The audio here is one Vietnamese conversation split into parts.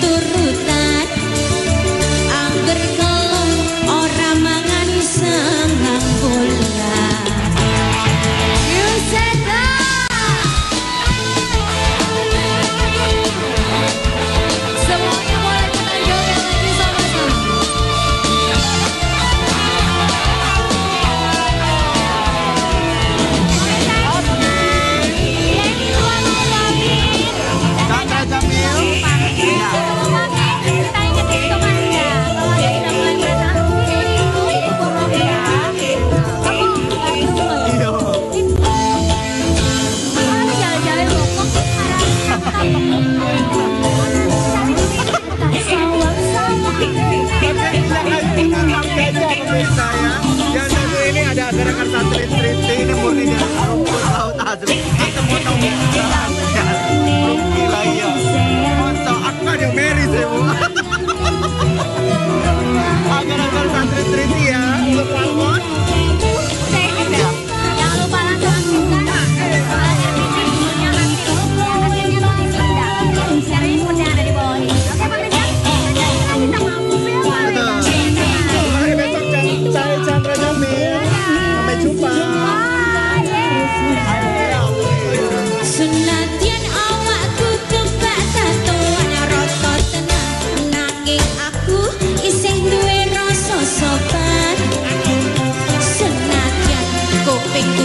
tu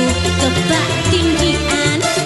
của các bạn kinh dị án.